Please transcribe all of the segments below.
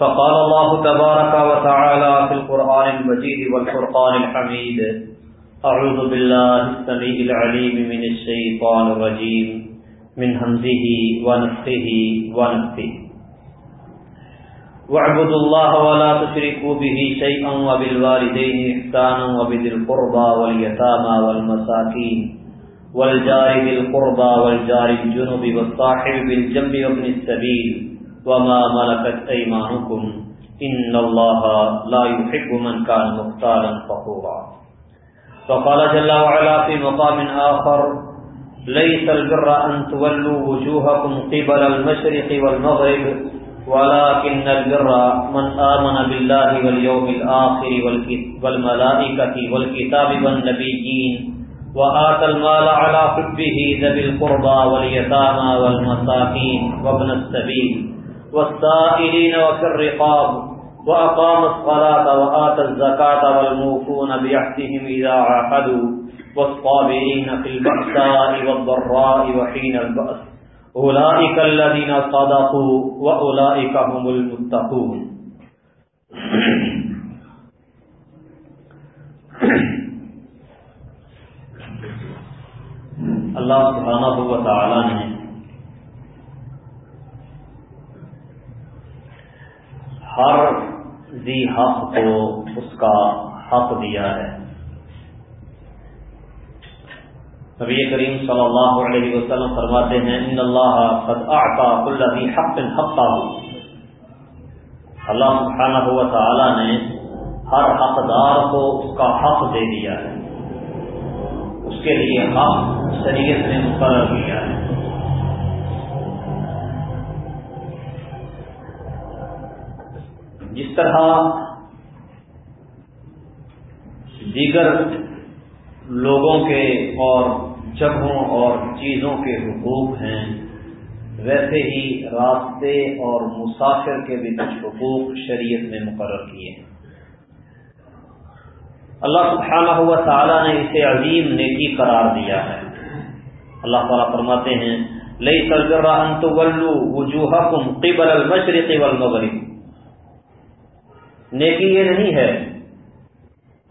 فقال الله تبارك وتعالى في القرآن المجيد والفرقان الحميد. أعوذ بالله السميع العليم من الشيطان الرجيم. من همزه ونفخه ونفخه. واعبدوا الله ولا تشركوا به شيئا وبالوالدين إحسانا وبذي القربى واليتامى والمساكين والجار ذي القربى والجار الجنب والصاحب بالجنب وابن السبيل. وما ملكت ايمانكم ان الله لا يحب من كان مختالا فخورا وقال جل وعلا في مقام آخر، ليس البر أن تولوا وجوهكم قبل المشرق والمغرب، ولكن البر من آمن بالله واليوم الآخر والملائكة والكتاب والنبيين وآت المال على حبه ذبي القربى واليتامى والمساكين وابن السبيل والسائلين وفي الرقاب وأقام الصلاة وآت الزكاة والموفون بيحتهم إذا عاقدوا والصابرين في البأساء والضراء وحين البأس. أولئك الذين صدقوا وأولئك هم المتقون. اللہ سبحانہ و تعالی نے ہر ذی حق کو اس کا حق دیا ہے۔ نبی کریم صلی اللہ علیہ وسلم فرماتے ہیں، ان اللہ قد اعطى كل ذی حق حقہ۔ اللہ سبحانہ و تعالی نے ہر حقدار کو اس کا حق دے دیا ہے۔ اس کے لیے حق شریعت نے مقرر کیا ہے۔ طرح دیگر لوگوں کے اور جگہوں اور چیزوں کے حقوق ہیں، ویسے ہی راستے اور مسافر کے بھی کچھ حقوق شریعت میں مقرر کیے ہیں۔ اللہ سبحانہ ہوا تعالیٰ نے اسے عظیم نیکی قرار دیا ہے۔ اللہ تعالیٰ فرماتے ہیں لئی سرگرہ انت ولو وجوہ کم قبل المشرق والمغرب۔ نیکی یہ نہیں ہے۔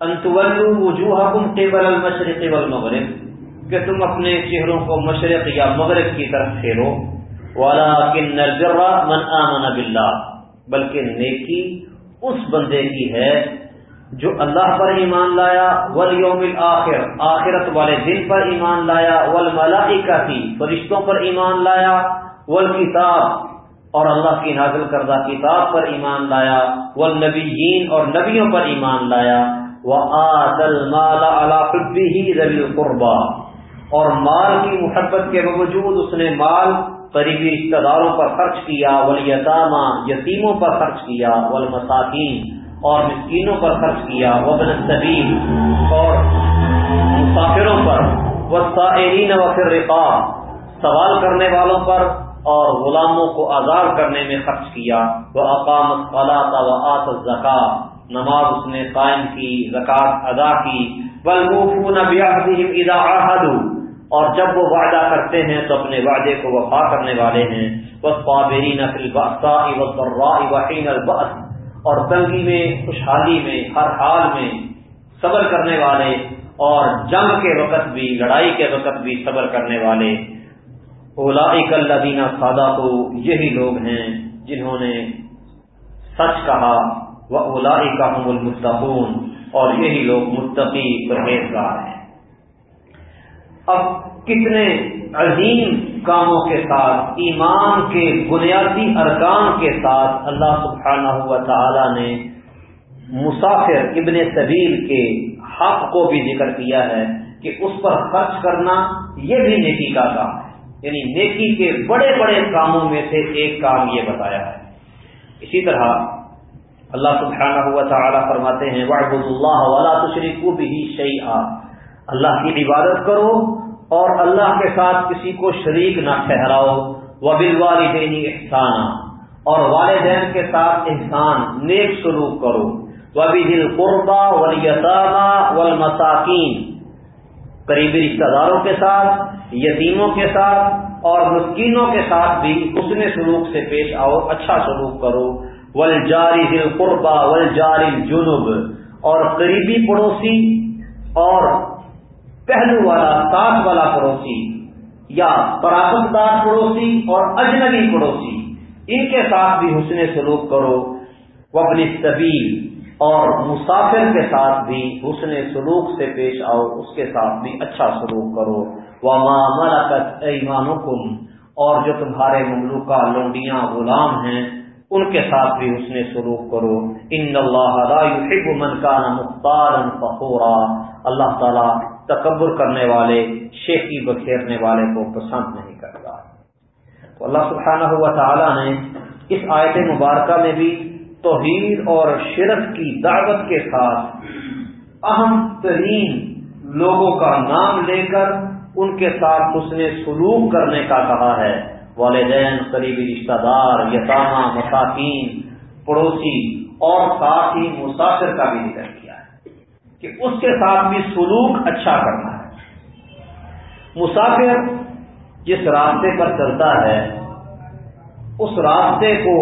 انتول وجوہ کم ٹیبل المشرق والمغرب، کہ تم اپنے چہروں کو مشرق یا مغرب کی طرف پھیرو۔ والا کن من آمن باللہ بلکہ نیکی اس بندے کی ہے جو اللہ پر ایمان لایا ولیوم الآخر۔ آخرت والے دن پر ایمان لایا ول ملائکہ کی فرشتوں پر ایمان لایا ول اور اللہ کی نازل کردہ کتاب پر ایمان لایا وہ نبیین اور نبیوں پر ایمان لایا وہ آدل مالا ہی ربی القربا اور مال کی محبت کے باوجود اس نے مال قریبی رشتہ داروں پر خرچ کیا ولیطامہ یتیموں پر خرچ کیا، والمساکین اور مسکینوں پر خرچ کیا وبن السبیل اور مسافروں پر وسائرین وفر رقاب سوال کرنے والوں پر اور غلاموں کو آزاد کرنے میں خرچ کیا۔ وہ اقام خلا و آت زکا نماز اس نے قائم کی زکات ادا کی۔ بلوفون ادا اور جب وہ وعدہ کرتے ہیں تو اپنے وعدے کو وفا کرنے والے ہیں۔ بس پابری نقل وحین اور تنگی میں، خوشحالی میں، ہر حال میں صبر کرنے والے اور جنگ کے وقت بھی، لڑائی کے وقت بھی صبر کرنے والے۔ اولا الدینہ سادہ کو یہی لوگ ہیں جنہوں نے سچ کہا وہ اولا کا المتقون، اور یہی لوگ متقی پرہیزگار ہیں۔ اب کتنے عظیم کاموں کے ساتھ، ایمان کے بنیادی ارکان کے ساتھ اللہ سبحانہ ہوا تعالی نے مسافر ابن سبیل کے حق کو بھی ذکر کیا ہے کہ اس پر خرچ کرنا یہ بھی نیکی کا کام ہے۔ یعنی نیکی کے بڑے بڑے کاموں میں سے ایک کام یہ بتایا ہے۔ اسی طرح اللہ سبحانہ ہوا تعالیٰ فرماتے ہیں واحب اللہ والا تشریف بھی شعی اللہ کی عبادت کرو اور اللہ کے ساتھ کسی کو شریک نہ ٹھہراؤ۔ و والدینی احسانہ اور والدین کے ساتھ احسان، نیک سلوک کرو۔ وبی دل قربا ولیطامہ والمساکین قریبی رشتہ داروں کے ساتھ، یتیموں کے ساتھ اور مسکینوں کے ساتھ بھی حسن سلوک سے پیش آؤ اچھا سلوک کرو۔ ول جاری دل قربا ول جاری جنوب اور قریبی پڑوسی اور پہلو والا، ساتھ والا پڑوسی یا پراپت دار پڑوسی اور اجنبی پڑوسی، ان کے ساتھ بھی حسن سلوک کرو۔ وہ اپنی طبیل اور مسافر کے ساتھ بھی حسن سلوک سے پیش آؤ، اس کے ساتھ بھی اچھا سلوک کرو۔ وہ ملکت ایمانکم اور جو تمہارے مملوکہ لونڈیاں غلام ہیں، ان کے ساتھ بھی حسن سلوک کرو۔ ان اللہ لا يحب من كان مختارا فخورا۔ اللہ تعالی تکبر کرنے والے شیخی بکھیرنے والے کو پسند نہیں کرتا۔ تو اللہ سبحانہ ہوا تعالی نے اس آیت مبارکہ میں بھی توحید اور شرک کی دعوت کے ساتھ اہم ترین لوگوں کا نام لے کر ان کے ساتھ اس نے سلوک کرنے کا کہا ہے۔ والدین، قریبی رشتہ دار، یتامہ، مساکین، پڑوسی اور ساتھ ہی مسافر کا بھی ذکر کیا ہے کہ اس کے ساتھ بھی سلوک اچھا کرنا ہے۔ مسافر جس راستے پر چلتا ہے، اس راستے کو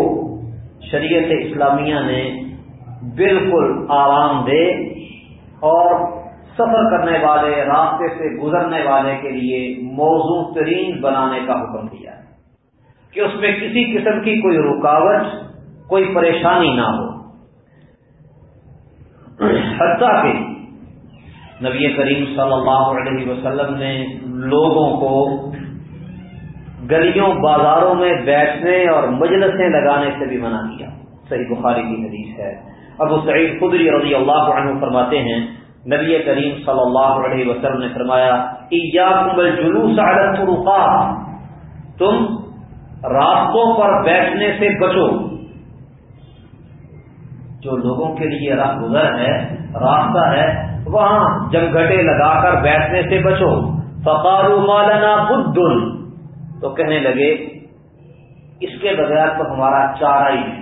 شریعت اسلامیہ نے بالکل آرام دہ اور سفر کرنے والے، راستے سے گزرنے والے کے لیے موضوع ترین بنانے کا حکم دیا ہے کہ اس میں کسی قسم کی کوئی رکاوٹ، کوئی پریشانی نہ ہو۔ حتیٰ کہ نبی کریم صلی اللہ علیہ وسلم نے لوگوں کو گلیوں بازاروں میں بیٹھنے اور مجلسیں لگانے سے بھی منع کیا۔ صحیح بخاری کی حدیث ہے۔ ابو سعید خدری رضی اللہ عنہ فرماتے ہیں، نبی کریم صلی اللہ علیہ وسلم نے فرمایا جلوس تم راستوں پر بیٹھنے سے بچو۔ جو لوگوں کے لیے راہ گزر ہے، راستہ ہے، وہاں جمگٹے لگا کر بیٹھنے سے بچو۔ فقارو مالنا بدل تو کہنے لگے، اس کے بغیر تو ہمارا چارہ ہی ہے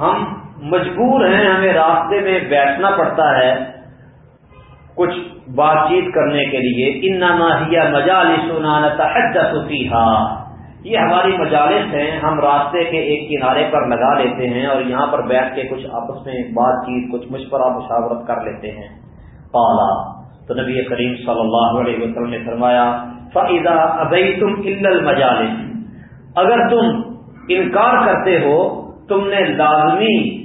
ہم مجبور ہیں ہمیں راستے میں بیٹھنا پڑتا ہے کچھ بات چیت کرنے کے لیے۔ ان ماہیا مجالس سنانتی یہ ہماری مجالس ہیں، ہم راستے کے ایک کنارے پر لگا لیتے ہیں اور یہاں پر بیٹھ کے کچھ آپس میں بات چیت، کچھ مشورہ مشاورت کر لیتے ہیں۔ پالا تو نبی کریم صلی اللہ علیہ وسلم نے فرمایا فائدہ ابئی تم المجالس۔ اگر تم انکار کرتے ہو، تم نے لازمی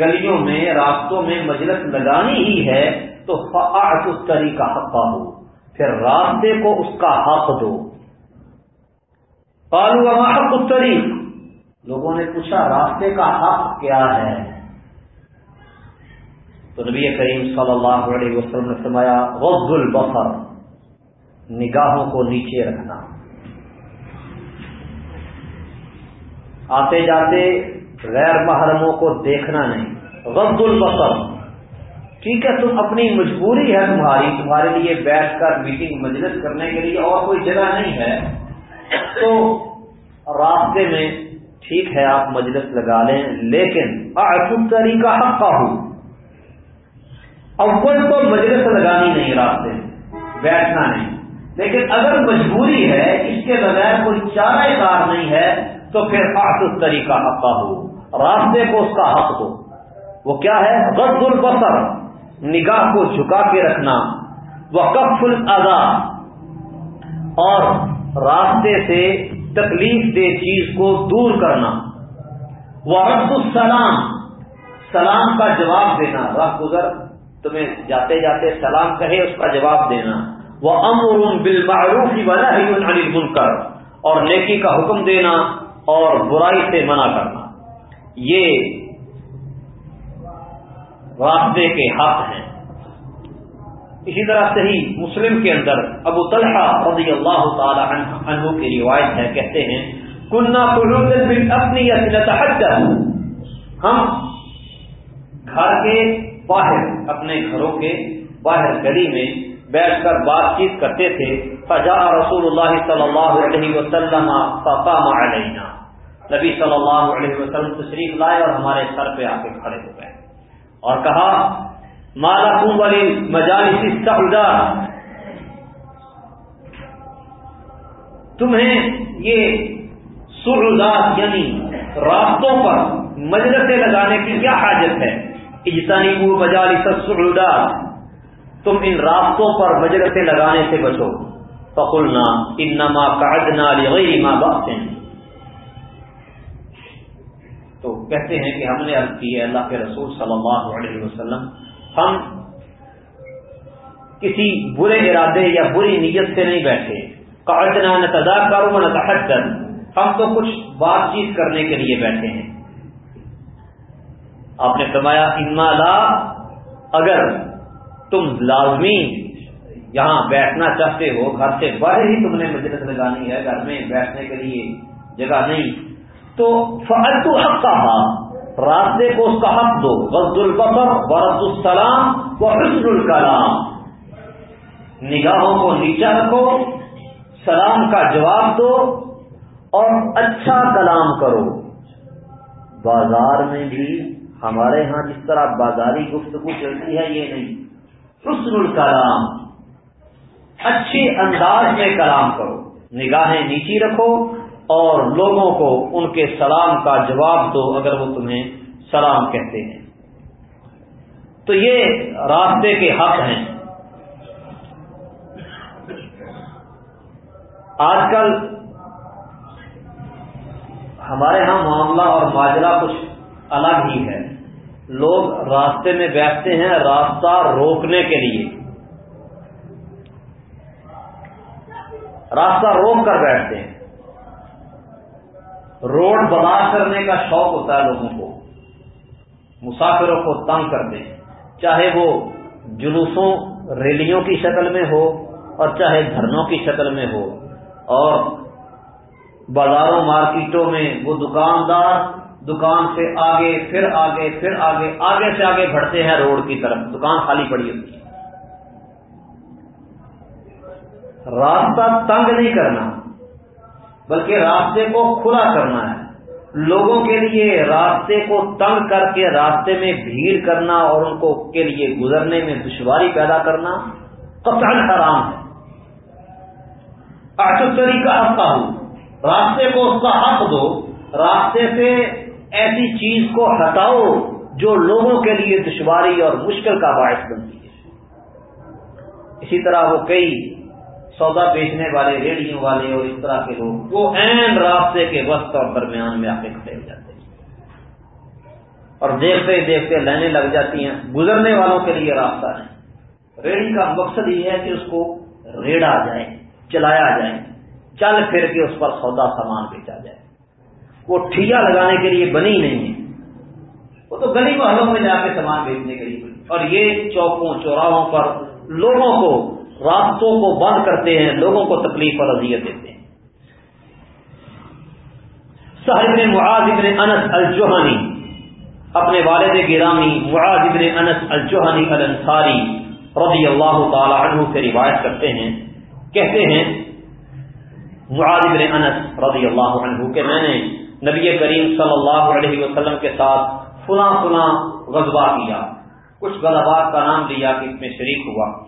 گلیوں میں، راستوں میں مجلس لگانی ہی ہے، تو فعت اس طریقہ حق ہو پھر راستے کو اس کا حق دو۔ پالو حق اتری لوگوں نے پوچھا، راستے کا حق کیا ہے؟ تو نبی کریم صلی اللہ علیہ وسلم نے فرمایا، غض البصر۔ نگاہوں کو نیچے رکھنا۔ آتے جاتے غیر محرموں کو دیکھنا نہیں۔ غد البصر۔ ٹھیک ہے، تم اپنی مجبوری ہے تمہاری۔ تمہارے لیے بیٹھ کر میٹنگ مجلس کرنے کے لیے اور کوئی جگہ نہیں ہے۔ تو راستے میں ٹھیک ہے، آپ مجلس لگا لیں، لیکن طریقہ حق کا ہوں اول تو مجلس لگانی نہیں راستے میں، بیٹھنا نہیں۔ لیکن اگر مجبوری ہے، اس کے بغیر کوئی چارہ کار نہیں ہے، تو پھر آس طریقہ حق ہو۔ راستے کو اس کا حق دو۔ وہ کیا ہے؟ غد البصر۔ نگاہ کو جھکا کے رکھنا۔ وہ کف اور راستے سے تکلیف دہ چیز کو دور کرنا۔ وہ رد السلام۔ سلام کا جواب دینا۔ راہ گزر، تمہیں جاتے جاتے سلام کہے، اس کا جواب دینا۔ وہ امر بالمعروف والا ہی کر اور نیکی کا حکم دینا اور برائی سے منع کرنا۔ یہ راستے کے حق ہیں۔ اسی طرح سے ہی مسلم کے اندر ابو طلحہ رضی اللہ تعالی عنہ کی روایت ہے، کہتے ہیں کنہ اپنی ہم گھر کے باہر، اپنے گھروں کے باہر گلی میں بیٹھ کر بات چیت کرتے تھے فجا رسول اللہ صلی اللہ علیہ وسلم فقام علینا۔ نبی صلی اللہ علیہ وسلم تشریف لائے اور ہمارے سر پہ آ کے کھڑے ہو گئے۔ اور کہا مالا والی مجالس سعودہ تمہیں یہ سعودات یعنی راستوں پر مجلسیں لگانے کی کیا حاجت ہے؟ اجتانی کو بجالی سسرات تم ان راستوں پر مجلسیں لگانے سے بچو۔ پکڑنا ان نما کاجنا ماں باپ تو کہتے ہیں کہ ہم نے عرض کی ہے اللہ کے رسول صلی اللہ علیہ وسلم، ہم کسی برے ارادے یا بری نیت سے نہیں بیٹھے۔ کاجنا نہ تدا کرو نہ ہم تو کچھ بات چیت کرنے کے لیے بیٹھے ہیں۔ آپ نے فرمایا انما لا، اگر تم لازمی یہاں بیٹھنا چاہتے ہو، گھر سے باہر ہی تم نے مجلس لگانی ہے، گھر میں بیٹھنے کے لیے جگہ نہیں۔ تو فالتو حق کا راستے کو اس کا حق دو۔ غز البصر ورد السلام و حسن الکلام۔ نگاہوں کو نیچا رکھو، سلام کا جواب دو اور اچھا کلام کرو۔ بازار میں بھی ہمارے ہاں جس طرح بازاری گفتگو چلتی ہے یہ نہیں؟ حسن الکلام۔ اچھے انداز میں کلام کرو۔ نگاہیں نیچی رکھو اور لوگوں کو ان کے سلام کا جواب دو اگر وہ تمہیں سلام کہتے ہیں۔ تو یہ راستے کے حق ہیں۔ آج کل ہمارے ہاں معاملہ اور ماجرا کچھ الگ ہی ہے۔ لوگ راستے میں بیٹھتے ہیں راستہ روکنے کے لیے۔ راستہ روک کر بیٹھتے ہیں۔ روڈ بلاش کرنے کا شوق ہوتا ہے لوگوں کو۔ مسافروں کو تنگ کرتے ہیں چاہے وہ جلوسوں ریلیوں کی شکل میں ہو اور چاہے دھرنوں کی شکل میں ہو۔ اور بازاروں، مارکیٹوں میں وہ دکاندار دکان سے آگے، پھر آگے پھر آگے آگے سے آگے بڑھتے ہیں روڈ کی طرف۔ دکان خالی پڑی ہوتی ہے۔ راستہ تنگ نہیں کرنا، بلکہ راستے کو کھلا کرنا ہے۔ لوگوں کے لیے راستے کو تنگ کر کے راستے میں بھیڑ کرنا اور ان کو کے لیے گزرنے میں دشواری پیدا کرنا قطعا حرام ہے۔ طریقہ ہوں راستے کو اس کا حق دو، راستے سے ایسی چیز کو ہٹاؤ جو لوگوں کے لیے دشواری اور مشکل کا باعث بنتی ہے۔ اسی طرح وہ کئی سودا بیچنے والے، ریڑھیوں والے اور اس طرح کے لوگ، وہ این راستے کے وسط اور درمیان میں آ کے کھڑے ہو جاتے ہیں۔ اور دیکھتے دیکھتے لائنیں لگ جاتی ہیں۔ گزرنے والوں کے لیے راستہ نہیں۔ ریڑھی کا مقصد یہ ہے کہ اس کو ریڑا جائے، چلایا جائے، چل پھر کے اس پر سودا سامان بیچا جائے۔ وہ ٹھیا لگانے کے لیے بنی نہیں ہے وہ تو گلی محلوں میں جا کے سامان بیچنے کے لیے بنی۔ اور یہ چوکوں، چوراہوں پر لوگوں کو، راستوں کو بند کرتے ہیں، لوگوں کو تکلیف اور اذیت دیتے ہیں۔ ابن معاذ ابن انس الجوہانی اپنے والد گرامی معاذ ابن انس الجوہانی الانصاری رضی اللہ تعالی عنہ سے روایت کرتے ہیں۔ کہتے ہیں، معاذ ابن انس رضی اللہ عنہ کہ میں نے نبی کریم صلی اللہ علیہ وسلم کے ساتھ فلاں فلاں غزبہ کیا۔ کچھ غزبات کا نام لیا کہ اس میں شریک ہوا۔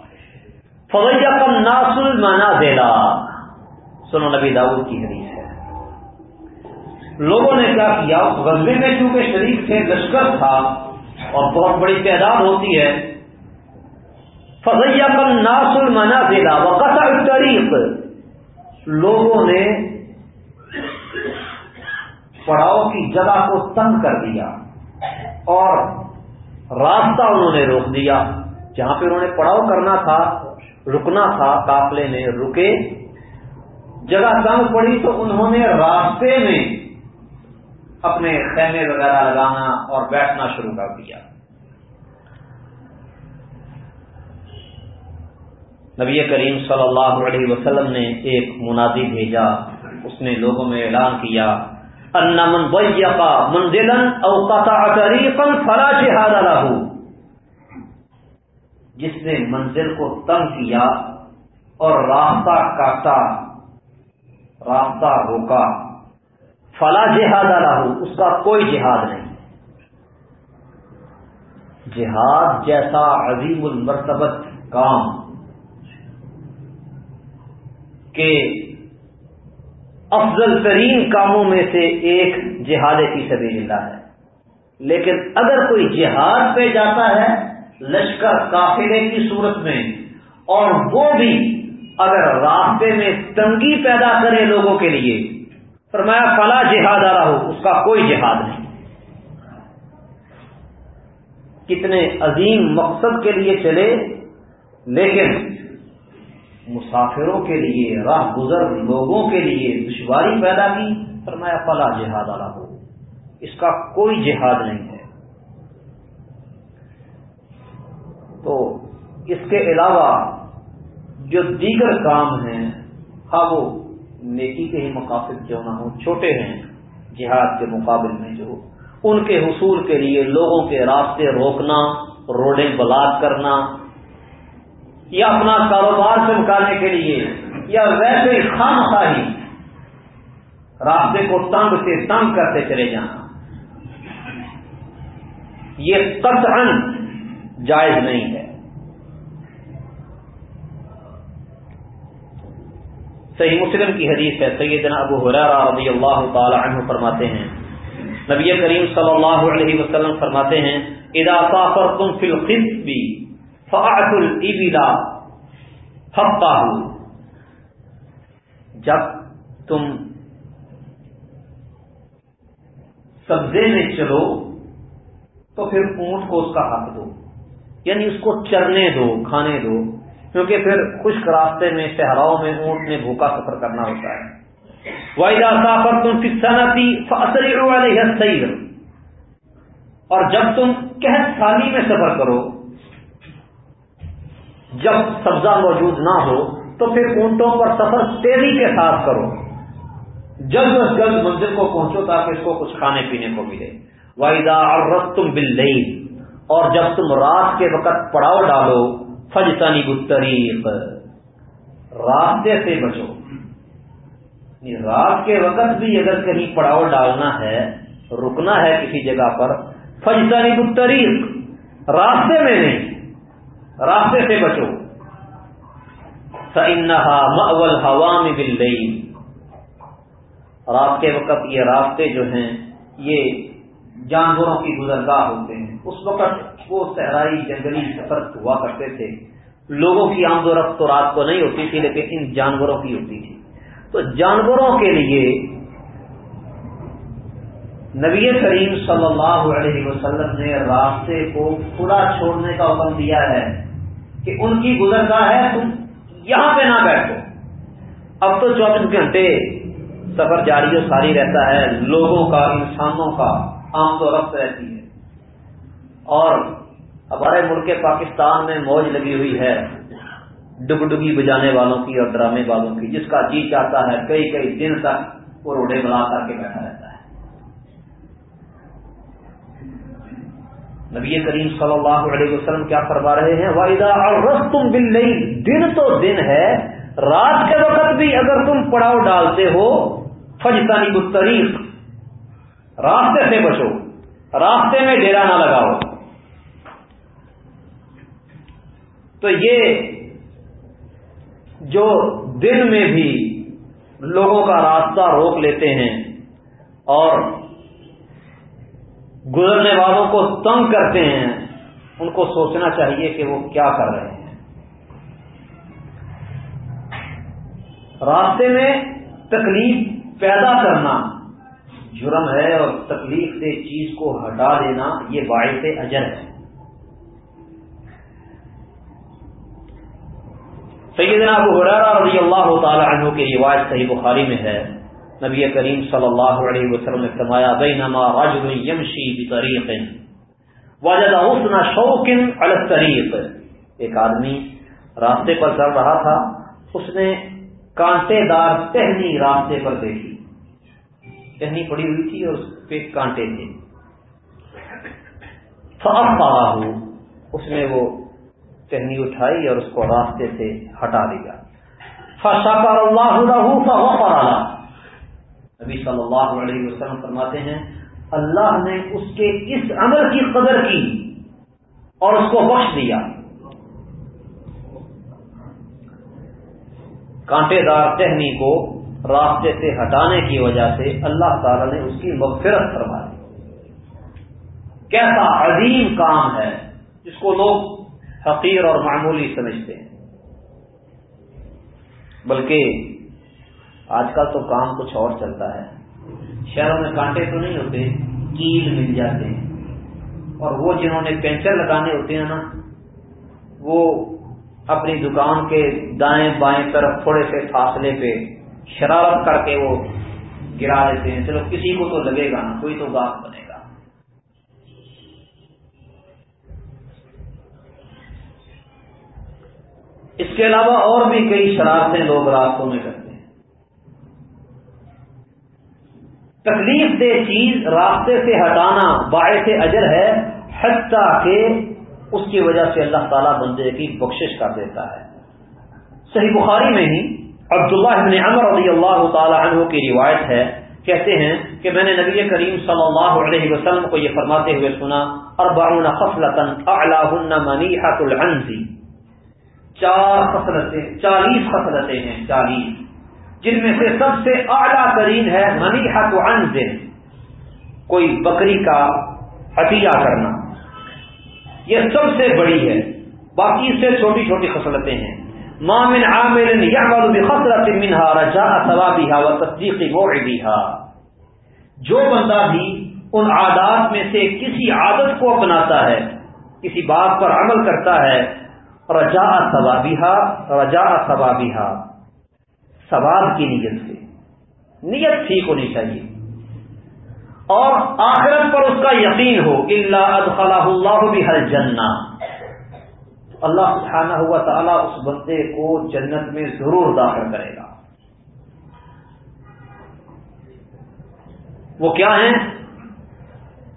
فوجہ کا ناسل مانا دیلا سنو نبی داؤد کی حدیث ہے۔ لوگوں نے کیا کیا؟ اس غزبے میں چونکہ شریف تھے، لشکر تھا اور بہت بڑی تعداد ہوتی ہے۔ فضیہ کا ناسل مانا دیلا وہ طریق لوگوں نے پڑاؤ کی جگہ کو تنگ کر دیا اور راستہ انہوں نے روک دیا۔ جہاں پہ انہوں نے پڑاؤ کرنا تھا، رکنا تھا، قافلے میں رکے، جگہ تنگ پڑی تو انہوں نے راستے میں اپنے خیمے وغیرہ لگانا اور بیٹھنا شروع کر دیا۔ نبی کریم صلی اللہ علیہ وسلم نے ایک منادی بھیجا، اس نے لوگوں میں اعلان کیا ان من ضيق منزلا او قطع طريقا فلا جهاد له. جس نے منزل کو تنگ کیا اور راستہ کاٹا، راستہ روکا، فلا جہاد له، اس کا کوئی جہاد نہیں۔ جہاد جیسا عظیم المرتبت کام کہ افضل ترین کاموں میں سے ایک جہاد کی سبیل اللہ ہے۔ لیکن اگر کوئی جہاد پہ جاتا ہے، لشکر قافلے کی صورت میں، اور وہ بھی اگر راستے میں تنگی پیدا کرے لوگوں کے لیے، فرمایا فلا جہاد آ رہا ہو، اس کا کوئی جہاد نہیں۔ کتنے عظیم مقصد کے لیے چلے، لیکن مسافروں کے لیے راہ گزر لوگوں کے لیے دشواری پیدا کی، فرمایا، فلا جہاد آ ہو۔ اس کا کوئی جہاد نہیں ہے۔ تو اس کے علاوہ جو دیگر کام ہیں ہاں وہ نیکی کے ہی مقاصد کیوں نہ ہو چھوٹے ہیں، جہاد کے مقابل میں جو ان کے حصول کے لیے لوگوں کے راستے روکنا، روڈیں بلاک کرنا یا اپنا کاروبار چمکانے کے لیے، یا ویسے خام خاہی راستے کو تنگ سے تنگ کرتے چلے جانا۔ یہ قطعا جائز نہیں ہے۔ صحیح مسلم کی حدیث ہے، سیدنا ابو رضی اللہ تعالی عنہ فرماتے ہیں۔ نبی کریم صلی اللہ علیہ وسلم فرماتے ہیں ادا سافر تم فل بھی فعت البلا ہفتہ جب تم سبزے میں چلو، تو پھر اونٹ کو اس کا حق دو۔ یعنی اس کو چرنے دو، کھانے دو۔ کیونکہ پھر خشک راستے میں، صحراؤں میں اونٹ میں بھوکا سفر کرنا ہوتا ہے۔ واحدہ سافر تم فصنتی فصل والے اور جب تم قحط سالی میں سفر کرو جب سبزہ موجود نہ ہو تو پھر اونٹوں پر سفر تیزی کے ساتھ کرو۔ جلد از جلد منزل کو پہنچو تاکہ اس کو کچھ کھانے پینے کو ملے۔ واحدہ اور تم بل اور جب تم رات کے وقت پڑاؤ ڈالو فجتانی بطریق راستے سے بچو۔ یعنی رات کے وقت بھی اگر کہیں پڑاؤ ڈالنا ہے، رکنا ہے کسی جگہ پر فجتانی بطریق راستے میں نہیں۔ راستے سے بچو۔ سنہا مول ہوا میں بل رات کے وقت یہ راستے جو ہیں، یہ جانوروں کی گزرگاہ ہوتے ہیں۔ اس وقت وہ صحرائی جنگلی سفر ہوا کرتے تھے۔ لوگوں کی آمد و رفت تو رات کو نہیں ہوتی تھی، لیکن ان جانوروں کی ہوتی تھی۔ تو جانوروں کے لیے نبی کریم صلی اللہ علیہ وسلم نے راستے کو کھلا چھوڑنے کا حکم دیا ہے۔ کہ ان کی گزرگاہ ہے، تم یہاں پہ نہ بیٹھو۔ اب تو چوبیس گھنٹے سفر جاری و ساری رہتا ہے، لوگوں کا، انسانوں کا عام و رفت رہتی ہے۔ اور ہمارے ملک پاکستان میں موج لگی ہوئی ہے ڈگ ڈگی بجانے والوں کی اور ڈرامے والوں کی، جس کا جی چاہتا ہے، کئی کئی دن تک وہ روڈے بنا کر کے بیٹھا رہتا ہے۔ نبی کریم صلی اللہ علیہ وسلم کیا فرما رہے ہیں؟ واحدہ اور تم بل دن تو دن ہے، رات کے وقت بھی اگر تم پڑاؤ ڈالتے ہو فجتانی گتریف راستے سے بچو، راستے میں ڈیرا نہ لگاؤ۔ تو یہ جو دن میں بھی لوگوں کا راستہ روک لیتے ہیں اور گزرنے والوں کو تنگ کرتے ہیں، ان کو سوچنا چاہیے کہ وہ کیا کر رہے ہیں۔ راستے میں تکلیف پیدا کرنا جرم ہے اور تکلیف سے چیز کو ہٹا دینا یہ باعث اجر ہے۔ سیدنا ابو حرارہ رضی اللہ تعالی عنہ کی روایت صحیح بخاری میں ہے۔ نبی کریم صلی اللہ علیہ وسلم نے فرمایا، بینما رجل یمشی بطریق. وجد حسن شوق علی الطریق. ایک آدمی راستے پر چل رہا تھا، اس نے کانٹے دار ٹہنی راستے پر دیکھی. ٹہنی پڑی ہوئی تھی اور اس پہ کانٹے تھے. اس نے وہ ٹہنی اٹھائی اور اس کو راستے سے ہٹا دیا. فشکر اللہ نبی صلی اللہ علیہ وسلم فرماتے ہیں، اللہ نے اس کے اس عمل کی قدر کی اور اس کو بخش دیا۔ کانٹے دار ٹہنی کو راستے سے ہٹانے کی وجہ سے اللہ تعالی نے اس کی مغفرت فرما دی کیسا عظیم کام ہے، جس کو لوگ حقیر اور معمولی سمجھتے ہیں۔ بلکہ آج کل تو کام کچھ اور چلتا ہے۔ شہروں میں کانٹے تو نہیں ہوتے، کیل مل جاتے ہیں۔ اور وہ جنہوں نے پینچر لگانے ہوتے ہیں نا، وہ اپنی دکان کے دائیں بائیں طرف تھوڑے سے فاصلے پہ شرارت کر کے وہ گرا دیتے ہیں۔ چلو، کسی کو تو لگے گا نا، کوئی تو گاہ بنے گا۔ اس کے علاوہ اور بھی کئی شرارتیں لوگ راستوں میں کرتے ہیں۔ تکلیف دہ چیز راستے سے ہٹانا باعث اجر ہے، حتیٰ کہ اس کی وجہ سے اللہ تعالیٰ بندے کی بخشش کر دیتا ہے۔ صحیح بخاری میں ہی عبداللہ ابن عمر رضی اللہ تعالی عنہ کی روایت ہے، کہتے ہیں کہ میں نے نبی کریم صلی اللہ علیہ وسلم کو یہ فرماتے ہوئے سنا، اربعون فصلتن اعلاہن منیحت العنزی۔ چار فصلتیں چالیس فصلتیں ہیں، چالیس۔ جن میں سے سب سے اعلیٰ ترین ہے منیحت عنز، کوئی بکری کا عطیہ کرنا۔ یہ سب سے بڑی ہے۔ باقی سے چھوٹی چھوٹی خصلتیں ہیں۔ مامن عامل يعمل بخصلة منها رجاء ثوابها وتصديق موعدها۔ جو بندہ بھی ان عادات میں سے کسی عادت کو اپناتا ہے، کسی بات پر عمل کرتا ہے، رجاء ثوابها رجاء ثوابها۔ ثواب کی نیت سے۔ نیت ٹھیک ہونی چاہیے۔ اور آخرت پر اس کا یقین ہو اللہ ادخلہ اللہ بھی ہر جنہ اللہ سبحانہ ہوا تعالیٰ اس بندے کو جنت میں ضرور داخل کرے گا۔ وہ کیا ہیں؟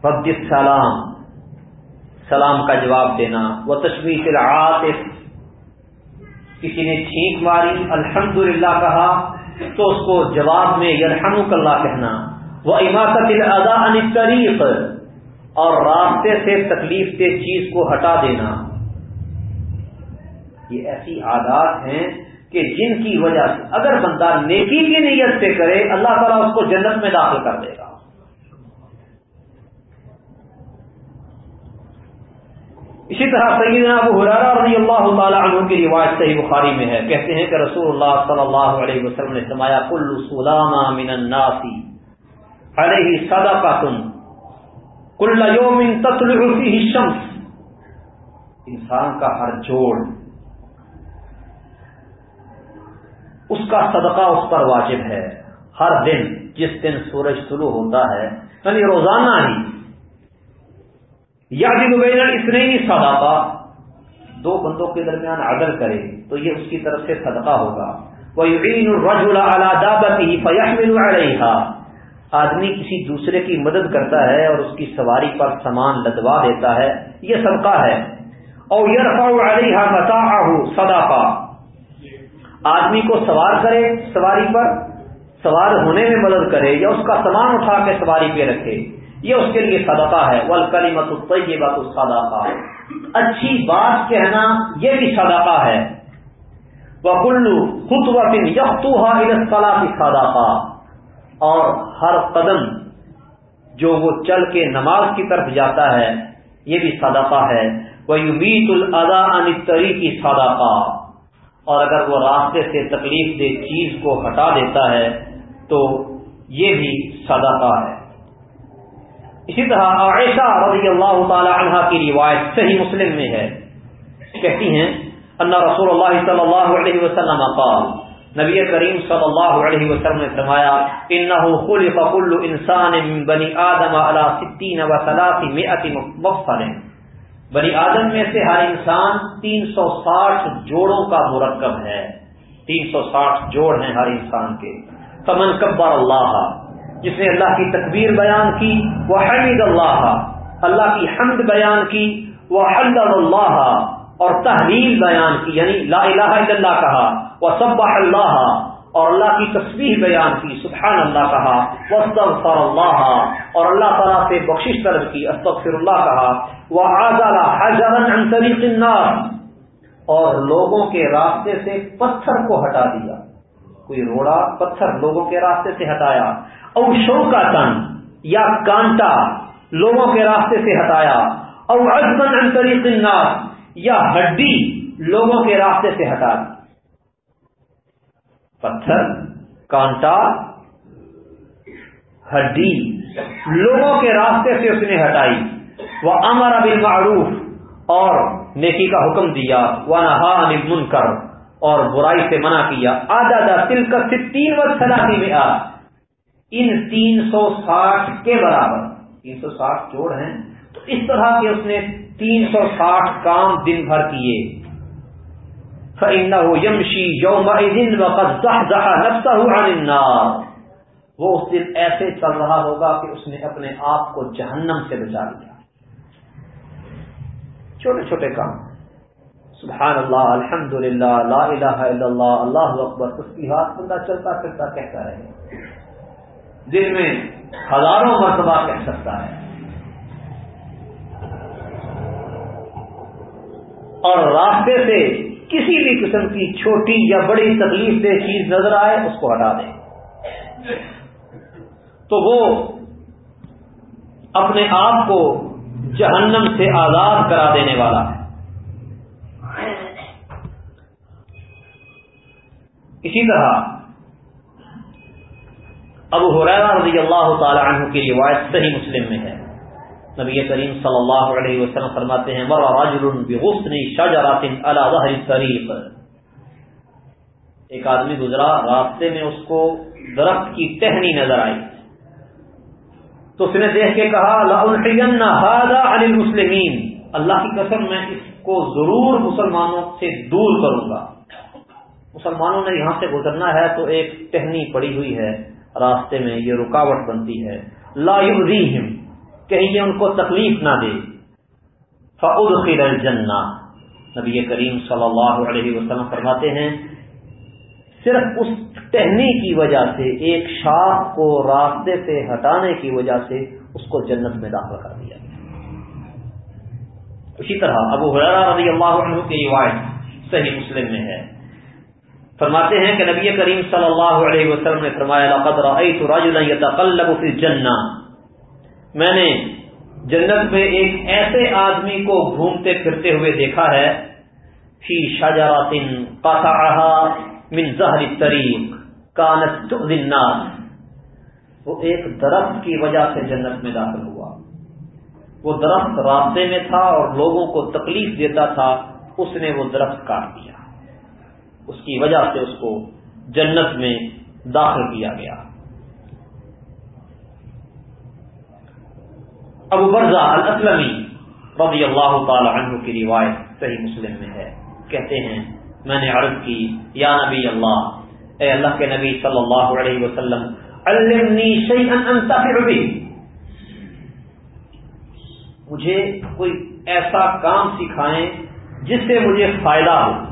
رد السلام۔ سلام کا جواب دینا۔ وہ تشویش العاطف۔ کسی نے چھینک ماری، الحمدللہ کہا، تو اس کو جواب میں یرحمک اللہ کہنا۔ وہ عماقت الادا عن طریق اور راستے سے تکلیف سے چیز کو ہٹا دینا۔ یہ ایسی عادات ہیں کہ جن کی وجہ سے اگر بندہ نیکی کی نیت سے کرے، اللہ تعالیٰ اس کو جنت میں داخل کر دے گا۔ اسی طرح سیدنا ابو حرارہ رضی اللہ تعالیٰ عنہ کی روایت صحیح بخاری میں ہے۔ کہتے ہیں کہ رسول اللہ صلی اللہ علیہ وسلم نے سمایا کل سلامہ من الناسی علیہ سدا کا تم کل یوم تطلع فیہ الشمس. انسان کا ہر جوڑ، اس کا صدقہ اس پر واجب ہے۔ ہر دن جس دن سورج شروع ہوتا ہے یعنی روزانہ ہی یا دن ویلر اس نے ہی صدقہ۔ دو بندوں کے درمیان عدل کرے تو یہ اس کی طرف سے صدقہ ہوگا۔ وہ یقین الرجل على آدمی کسی دوسرے کی مدد کرتا ہے اور اس کی سواری پر سامان لدوا دیتا ہے۔ یہ صدقہ ہے۔ اور یرفع علیہ متاعه، صدقہ۔ آدمی کو سوار کرے سواری پر، سوار ہونے میں مدد کرے یا اس کا سامان اٹھا کے سواری پہ رکھے۔ یہ اس کے لیے صدقہ ہے۔ ول کلی مت اچھی بات کہنا یہ بھی صدقہ ہے۔ وہ کلو خود وقت یختو صدقہ اور ہر قدم جو وہ چل کے نماز کی طرف جاتا ہے، یہ بھی صدقہ ہے۔ وہ یومیت الادا ان کی صدقہ اور اگر وہ راستے سے تکلیف دہ چیز کو ہٹا دیتا ہے، تو یہ بھی صدقہ ہے۔ اسی طرح عائشہ رضی اللہ تعالی عنہ کی روایت صحیح مسلم میں ہے۔ کہتی ہیں اللہ رسول اللہ صلی اللہ علیہ وسلم قال، نبی کریم صلی اللہ علیہ وسلم نے فرمایا انه خلق كل انسان من بني ادم على 60 و 300 مفصل بنی آدم میں سے ہر انسان 360 جوڑوں کا مرکب ہے۔ 360 جوڑ ہیں ہر انسان کے۔ فمن کبر اللہ جس نے اللہ کی تکبیر بیان کی وہ حمید اللہ۔ اللہ کی حمد بیان کی وہ حمد اللہ۔ اور تحلیل بیان کی یعنی لا الہ الا اللہ کہا سب اللہ۔ اور اللہ کی تصویر بیان کی، سبحان اللہ کہا وسطر اللہ۔ اور اللہ تعالیٰ سے بخشش طلب کی، استغفر اللہ کہا۔ وہ النار۔ اور لوگوں کے راستے سے پتھر کو ہٹا دیا۔ کوئی روڑا پتھر لوگوں کے راستے سے ہٹایا۔ او شو کا تن، یا کانٹا لوگوں کے راستے سے ہٹایا، او ازمن انتری الناس، یا ہڈی لوگوں کے راستے سے ہٹا دی۔ پتھر، کانٹا، ہڈی لوگوں کے راستے سے اس نے ہٹائی۔ وہ امر ابل معروف اور نیکی کا حکم دیا۔ وہ نہا من کر اور برائی سے منع کیا۔ آدھا دا تل کا تین و سلاسی میں آ ان تین سو ساٹھ کے برابر، تین سو ساٹھ جوڑ ہیں۔ تو اس طرح کے اس نے تین سو ساٹھ کام دن بھر کیے۔ وہ اس دن ایسے چل رہا ہوگا کہ اس نے اپنے آپ کو جہنم سے بچا لیا۔ چھوٹے چھوٹے کام۔ سبحان اللہ الحمد للہ لا الہ الا اللہ اللہ اکبر۔ اس کی ہاتھ بندہ چلتا پھرتا کہتا رہے۔ دن میں ہزاروں مرتبہ کہہ سکتا ہے۔ اور راستے سے کسی بھی قسم کی چھوٹی یا بڑی تکلیف دہ چیز نظر آئے، اس کو ہٹا دیں۔ تو وہ اپنے آپ کو جہنم سے آزاد کرا دینے والا ہے۔ اسی طرح ابو حریرہ رضی اللہ تعالی عنہ کی روایت صحیح مسلم میں ہے۔ نبی کریم صلی اللہ علیہ وسلم فرماتے ہیں، مر راجل بغصن شجرات على ظهر الطريق ایک آدمی گزرا، راستے میں اس کو درخت کی ٹہنی نظر آئی۔ تو اس نے دیکھ کے کہا لأنحين هذا عن اللہ کی قسم، میں اس کو ضرور مسلمانوں سے دور کروں گا۔ مسلمانوں نے یہاں سے گزرنا ہے تو ایک ٹہنی پڑی ہوئی ہے۔ راستے میں یہ رکاوٹ بنتی ہے۔ لا يؤذيهم کہیں یہ ان کو تکلیف نہ دے۔ فعد خیر الجنہ نبی کریم صلی اللہ علیہ وسلم فرماتے ہیں، صرف اس ٹہنے کی وجہ سے، ایک شاخ کو راستے سے ہٹانے کی وجہ سے اس کو جنت میں داخل کر دیا۔ اسی طرح ابو حرا رضی اللہ عنہ کی روایت صحیح مسلم میں ہے۔ فرماتے ہیں کہ نبی کریم صلی اللہ علیہ وسلم نے فرمایا، لقد رأيت رجلا يتقلب في الجنہ. میں نے جنت میں ایک ایسے آدمی کو گھومتے پھرتے ہوئے دیکھا ہے، فی شجرات قطعها من زہر الطریق کانت الناس. وہ ایک درخت کی وجہ سے جنت میں داخل ہوا. وہ درخت راستے میں تھا اور لوگوں کو تکلیف دیتا تھا، اس نے وہ درخت کاٹ دیا. اس کی وجہ سے اس کو جنت میں داخل کیا گیا۔ ابو برزا الاسلمی رضی اللہ تعالی عنہ کی روایت صحیح مسلم میں ہے۔ کہتے ہیں، میں نے عرض کی، یا نبی اللہ، اے اللہ کے نبی صلی اللہ علیہ وسلم، علمنی انتفع بھی مجھے کوئی ایسا کام سکھائیں جس سے مجھے فائدہ ہو۔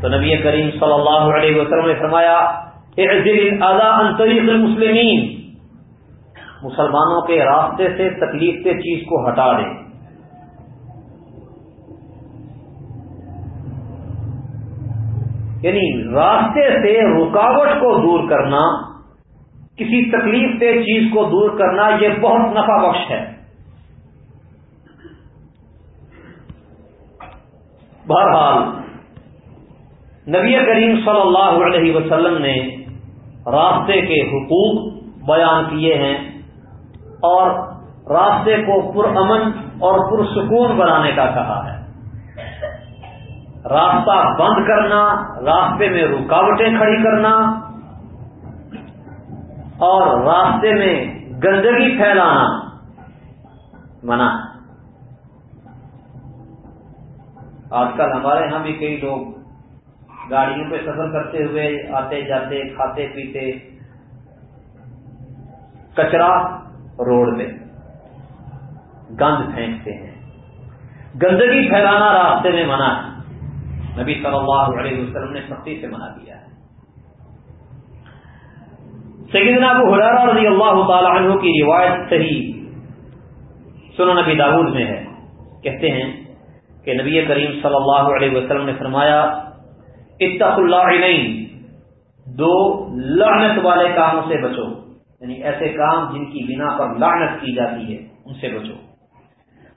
تو نبی کریم صلی اللہ علیہ وسلم نے فرمایا عن طریق المسلمین مسلمانوں کے راستے سے تکلیف کے چیز کو ہٹا دیں یعنی راستے سے رکاوٹ کو دور کرنا، کسی تکلیف دہ چیز کو دور کرنا، یہ بہت نفع بخش ہے۔ بہرحال نبی کریم صلی اللہ علیہ وسلم نے راستے کے حقوق بیان کیے ہیں اور راستے کو پرامن اور پرسکون بنانے کا کہا ہے۔ راستہ بند کرنا، راستے میں رکاوٹیں کھڑی کرنا اور راستے میں گندگی پھیلانا، منع۔ آج کل ہمارے یہاں بھی کئی لوگ گاڑیوں پہ سفر کرتے ہوئے آتے جاتے، کھاتے پیتے، کچرا روڈ پہ گند پھینکتے ہیں۔ گندگی پھیلانا راستے میں منع ہے۔ نبی صلی اللہ علیہ وسلم نے سختی سے منع کیا ہے۔ سیدنا ابو حرارہ رضی اللہ تعالی عنہ کی روایت صحیح سنو نبی داود میں ہے۔ کہتے ہیں کہ نبی کریم صلی اللہ علیہ وسلم نے فرمایا اتق اللہ نہیں۔ دو، لعنت والے کاموں سے بچو۔ یعنی ایسے کام جن کی بنا پر لعنت کی جاتی ہے، ان سے بچو۔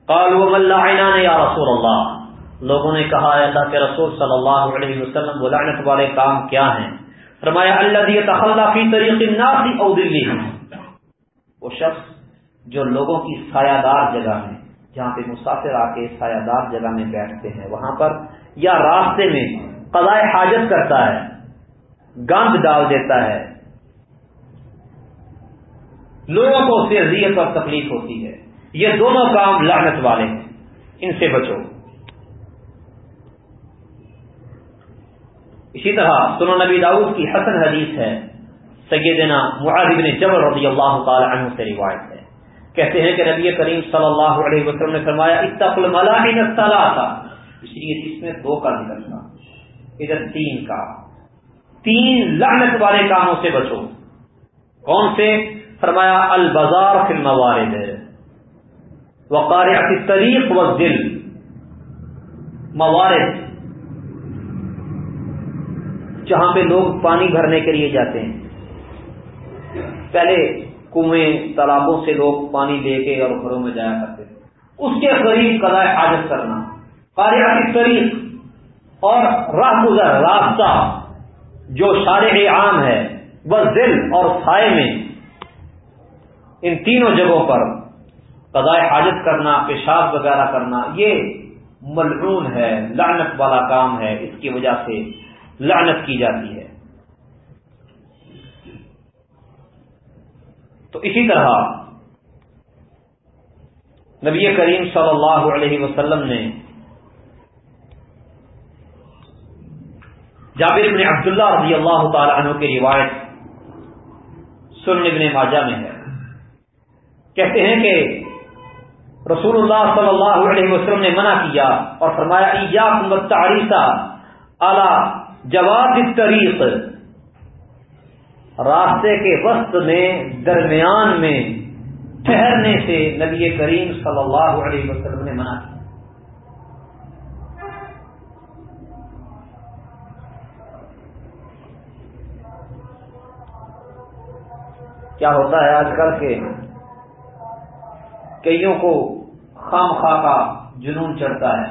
قالوا اللہ یا رسول اللہ۔ لوگوں نے کہا اللہ کے رسول صلی اللہ علیہ وسلم، وہ لعنت والے کام کیا ہیں؟ فرمایا اللہ فی طریق الناس او دلی وہ شخص جو لوگوں کی سایہ دار جگہ ہے جہاں پہ مسافر آ کے سایہ دار جگہ میں بیٹھتے ہیں، وہاں پر یا راستے میں قضاء حاجت کرتا ہے، گند ڈال دیتا ہے۔ لوگوں کو اس سے اذیت اور تکلیف ہوتی ہے۔ یہ دونوں کام لعنت والے ہیں۔ ان سے بچو۔ اسی طرح سنو نبی داؤد کی حسن حدیث ہے۔ سیدنا معاذ بن جبر رضی اللہ تعالی عنہ سے روایت ہے۔ کہتے ہیں کہ نبی کریم صلی اللہ علیہ وسلم نے فرمایا اتق الملاحن الثلاثہ۔ اس لیے اس میں دو کا ذکر تھا ادھر تین کا تین لعنت والے کاموں سے بچو۔ کون سے؟ فرمایا البازار فی الموارد۔ وقارعت الطریق والدل موارد۔ جہاں پہ لوگ پانی بھرنے کے لیے جاتے ہیں۔ پہلے کنویں، تالابوں سے لوگ پانی لے کے اور گھروں میں جایا کرتے تھے۔ اس کے قریب قضاء حاجت کرنا۔ قاریاتی طریق اور راہ گزر راستہ جو شارع عام ہے وہ دل اور سائے میں، ان تینوں جگہوں پر قضاء حاجت کرنا، پیشاب وغیرہ کرنا، یہ ملعون ہے، لعنت والا کام ہے، اس کی وجہ سے لعنت کی جاتی ہے۔ تو اسی طرح نبی کریم صلی اللہ علیہ وسلم نے جابر ابن عبداللہ رضی اللہ تعالی عنہ کی روایت سن ابن ماجہ میں ہے۔ کہتے ہیں کہ رسول اللہ صلی اللہ علیہ وسلم نے منع کیا اور فرمایا تعریفہ اعلی جواب طریق راستے کے وسط میں، درمیان میں، ٹھہرنے سے نبی کریم صلی اللہ علیہ وسلم نے منع کیا۔ کیا ہوتا ہے آج کل کے کئیوں کو خام خواہ کا جنون چڑھتا ہے۔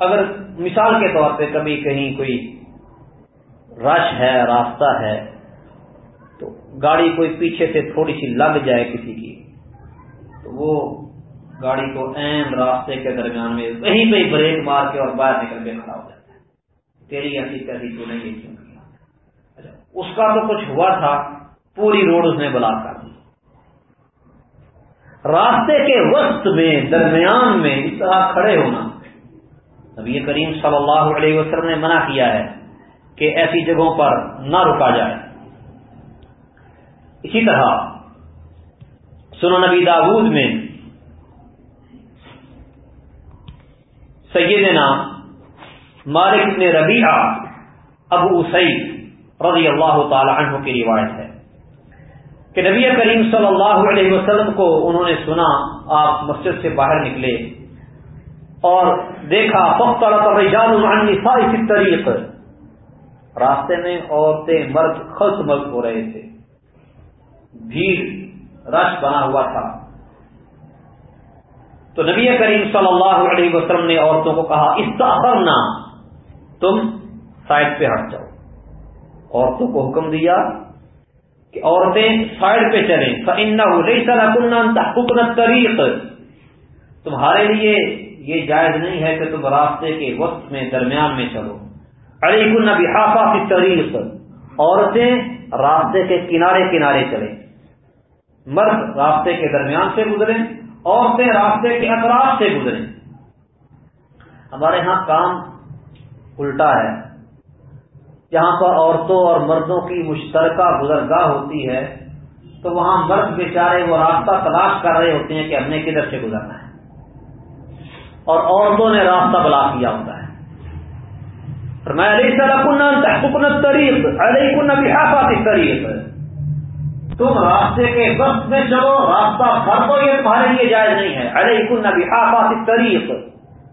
اگر مثال کے طور پہ کبھی کہیں کوئی رش ہے، راستہ ہے، تو گاڑی کوئی پیچھے سے تھوڑی سی لگ جائے کسی کی، تو وہ گاڑی کو این راستے کے درمیان میں وہیں پہ بریک مار کے اور باہر نکل کے کھڑا ہو جاتا ہے۔ تیری ایسی کیسی تو نہیں کیوں اس کا تو کچھ ہوا تھا، پوری روڈ اس نے بلاک کر دی۔ راستے کے وسط میں، درمیان میں اس طرح کھڑے ہونا۔ نبی کریم صلی اللہ علیہ وسلم نے منع کیا ہے کہ ایسی جگہوں پر نہ رکا جائے۔ اسی طرح سنو نبی داود میں سیدنا مالک نے ربیعہ، ابو سعید رضی اللہ تعالی عنہ کی روایت ہے کہ نبی کریم صلی اللہ علیہ وسلم کو انہوں نے سنا، آپ مسجد سے باہر نکلے اور دیکھا طریق راستے میں عورتیں مرد خلط ملک ہو رہے تھے۔ بھیڑ، رش بنا ہوا تھا۔ تو نبی کریم صلی اللہ علیہ وسلم نے عورتوں کو کہا استعفرنا تم سائڈ پہ ہٹ جاؤ۔ عورتوں کو حکم دیا کہ عورتیں سائڈ پہ چلیں۔ طریق تمہارے لیے یہ جائز نہیں ہے کہ تم راستے کے وقت میں، درمیان میں چلو۔ علی کن بحافا کی طریق عورتیں راستے کے کنارے کنارے چلیں۔ مرد راستے کے درمیان سے گزریں، عورتیں راستے کے اطراف سے گزریں۔ ہمارے ہاں کام الٹا ہے۔ جہاں پر عورتوں اور مردوں کی مشترکہ گزرگاہ ہوتی ہے، تو وہاں مرد بیچارے وہ راستہ تلاش کر رہے ہوتے ہیں کہ ہم نے کدھر سے گزرنا ہے۔ اور عورتوں نے راستہ بلا کیا ہوتا ہے۔ میں علیہ السلام طریق علیہ کن تم راستے کے وقت میں چلو راستہ بھر تو یہ تمہارے لیے جائز نہیں ہے۔ علیہ کن بھی طریق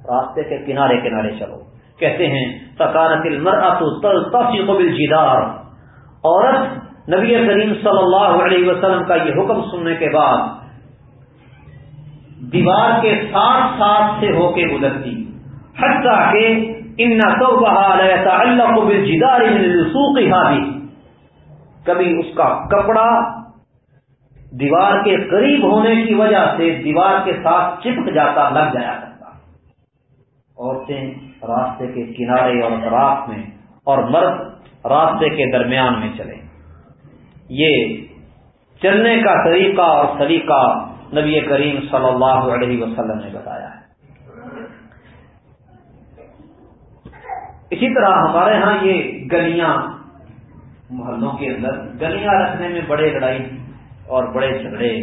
راستے کے کنارے کنارے چلو۔ کہتے ہیں تکارت المر جدار عورت نبی کریم صلی اللہ علیہ وسلم کا یہ حکم سننے کے بعد دیوار کے ساتھ ساتھ سے ہو کے گزرتی۔ حتیٰ کہ ان سو بہا اللہ کو بل جدار بھی کبھی اس کا کپڑا دیوار کے قریب ہونے کی وجہ سے دیوار کے ساتھ چپک جاتا، لگ جایا کرتا۔ عورتیں راستے کے کنارے اور راست میں اور مرد راستے کے درمیان میں چلے۔ یہ چلنے کا طریقہ اور سلیقہ نبی کریم صلی اللہ علیہ وسلم نے بتایا ہے۔ اسی طرح ہمارے ہاں یہ گلیاں محلوں کے اندر، گلیاں رکھنے میں بڑے لڑائی اور بڑے جھگڑے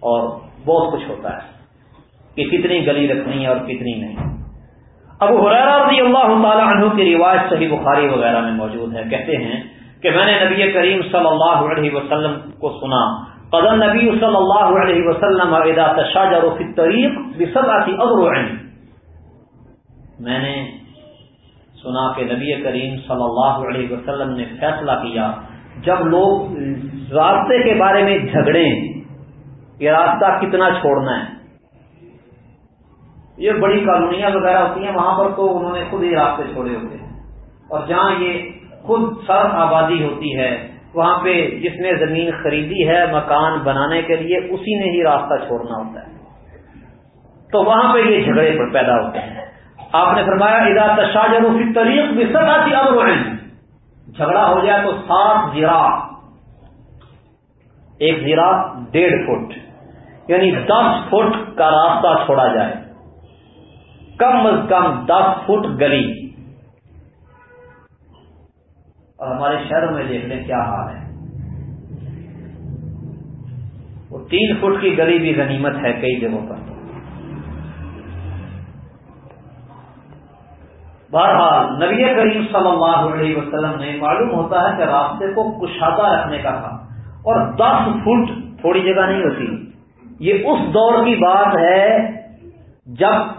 اور بہت کچھ ہوتا ہے کہ کتنی گلی رکھنی ہے اور کتنی نہیں۔ ابو حرارہ رضی اللہ تعالی عنہ کی روایت صحیح بخاری وغیرہ میں موجود ہے۔ کہتے ہیں کہ میں نے نبی کریم صلی اللہ علیہ وسلم کو سنا قدم نبی صلی اللہ علیہ وسلم ادا تشاجر فی الطریق بسبعت اغرع میں نے سنا کہ نبی کریم صلی اللہ علیہ وسلم نے فیصلہ کیا، جب لوگ راستے کے بارے میں جھگڑے یہ راستہ کتنا چھوڑنا ہے یہ بڑی کالونیاں وغیرہ ہوتی ہیں، وہاں پر تو انہوں نے خود ہی راستے چھوڑے ہوتے ہیں۔ اور جہاں یہ خود سر آبادی ہوتی ہے، وہاں پہ جس نے زمین خریدی ہے مکان بنانے کے لیے، اسی نے ہی راستہ چھوڑنا ہوتا ہے۔ تو وہاں پہ یہ جھگڑے پیدا ہوتے ہیں۔ آپ نے فرمایا ادا تشاجر فی طریق بھی سب آتی جھگڑا ہو جائے تو سات زیرا۔ ایک زیرا ڈیڑھ فٹ یعنی دس فٹ کا راستہ چھوڑا جائے۔ کم از کم دس فٹ گلی۔ اور ہمارے شہروں میں دیکھ لیں کیا حال ہے۔ وہ تین فٹ کی گلی بھی غنیمت ہے کئی جگہوں پر۔ بہرحال نبی کریم صلی اللہ علیہ وسلم نے معلوم ہوتا ہے کہ راستے کو کشادہ رکھنے کا تھا اور دس فٹ تھوڑی جگہ نہیں ہوتی۔ یہ اس دور کی بات ہے جب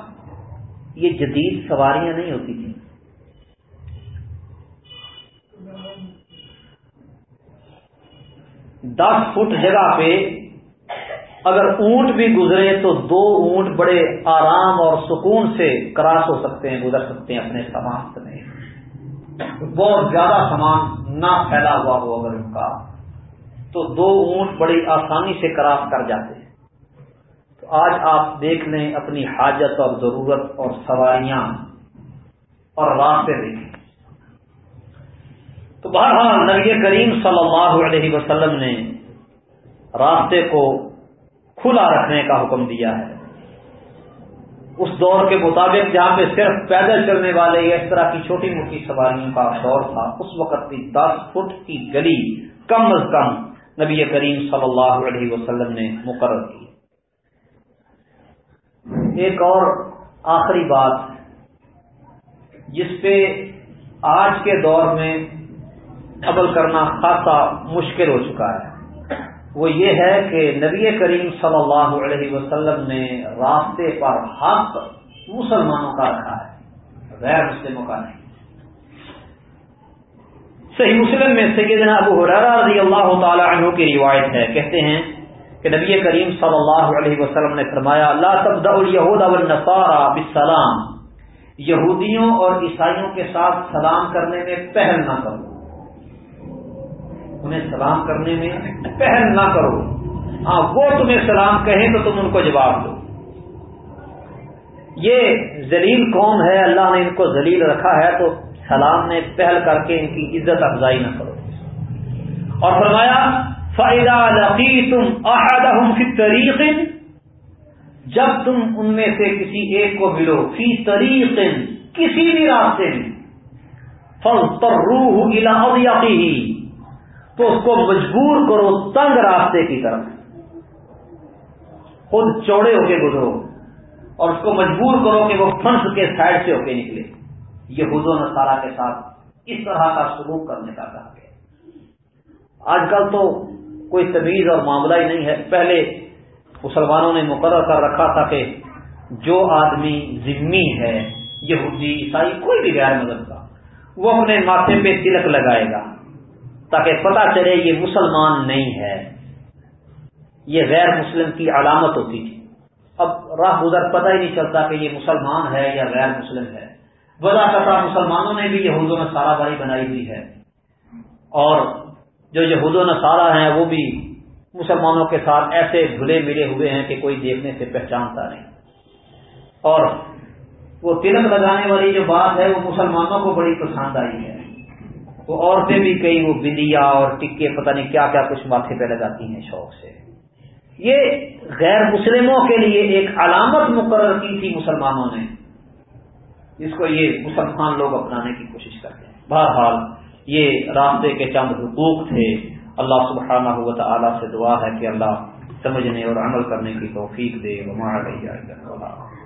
یہ جدید سواریاں نہیں ہوتی تھیں۔ دس فٹ جگہ پہ اگر اونٹ بھی گزرے تو دو اونٹ بڑے آرام اور سکون سے کراس ہو سکتے ہیں، گزر سکتے ہیں اپنے سامان سے۔ بہت زیادہ سامان نہ پھیلا ہوا ہو اگر ان کا۔ تو دو اونٹ بڑی آسانی سے کراس کر جاتے۔ ہیں آج آپ دیکھ لیں اپنی حاجت اور ضرورت اور سواریاں اور راستے دیکھیں۔ تو بہرحال نبی کریم صلی اللہ علیہ وسلم نے راستے کو کھلا رکھنے کا حکم دیا ہے۔ اس دور کے مطابق جہاں پہ صرف پیدل چلنے والے یا اس طرح کی چھوٹی موٹی سواریوں کا دور تھا، اس وقت کی دس فٹ کی گلی کم از کم نبی کریم صلی اللہ علیہ وسلم نے مقرر کی۔ ایک اور آخری بات، جس پہ آج کے دور میں عمل کرنا خاصا مشکل ہو چکا ہے۔ وہ یہ ہے کہ نبی کریم صلی اللہ علیہ وسلم نے راستے پر حق مسلمانوں کا رکھا ہے، غیر مسلموں کا نہیں۔ صحیح مسلم میں سیدنا ابو حرارہ رضی اللہ تعالی عنہ کی روایت ہے، کہتے ہیں کہ نبی کریم صلی اللہ علیہ وسلم نے فرمایا اللہ تبدا الہود والنصارى بالسلام. یہودیوں اور عیسائیوں کے ساتھ سلام کرنے میں پہل نہ کرو۔ انہیں سلام کرنے میں پہل نہ کرو۔ ہاں وہ تمہیں سلام کہیں تو تم ان کو جواب دو۔ یہ ذلیل قوم ہے، اللہ نے ان کو ذلیل رکھا ہے تو سلام نے پہل کر کے ان کی عزت افزائی نہ کرو۔ اور فرمایا فائدہ لقی تم احدہ فی طریق جب تم ان میں سے کسی ایک کو ملو فی طریق کسی بھی راستے میں فل تر روح تو اس کو مجبور کرو تنگ راستے کی طرف۔ خود چوڑے ہو کے گزرو، اور اس کو مجبور کرو کہ وہ فنس کے سائڈ سے ہو کے نکلے۔ یہ حضو نسارا کے ساتھ اس طرح کا سلوک کرنے کا کہا گیا۔ آج کل تو کوئی تمیز اور معاملہ ہی نہیں ہے۔ پہلے مسلمانوں نے مقرر کر رکھا تھا کہ جو آدمی ذمی ہے، یہودی، عیسائی، کوئی بھی غیر مذہب کا، وہ اپنے ماتھے پہ تلک لگائے گا تاکہ پتا چلے یہ مسلمان نہیں ہے۔ یہ غیر مسلم کی علامت ہوتی تھی۔ اب راہ گزر پتہ ہی نہیں چلتا کہ یہ مسلمان ہے یا غیر مسلم ہے۔ بلا کرتا مسلمانوں نے بھی یہود و نصارہ باری بنائی ہوئی ہے۔ اور جو یہود و نصارہ ہیں، وہ بھی مسلمانوں کے ساتھ ایسے دھلے ملے ہوئے ہیں کہ کوئی دیکھنے سے پہچانتا نہیں۔ اور وہ تلک لگانے والی جو بات ہے، وہ مسلمانوں کو بڑی پسند آئی ہے۔ وہ عورتیں بھی کئی، وہ بندیا اور ٹکے، پتہ نہیں کیا کیا کچھ ماتھے پہ لگاتی ہیں شوق سے۔ یہ غیر مسلموں کے لیے ایک علامت مقرر کی تھی مسلمانوں نے، جس کو یہ مسلمان لوگ اپنانے کی کوشش کرتے ہیں۔ بہرحال یہ راستے کے چند حقوق تھے۔ اللہ سبحانہ ہوا تعالیٰ سے دعا ہے کہ اللہ سمجھنے اور عمل کرنے کی توفیق دے۔ وہاں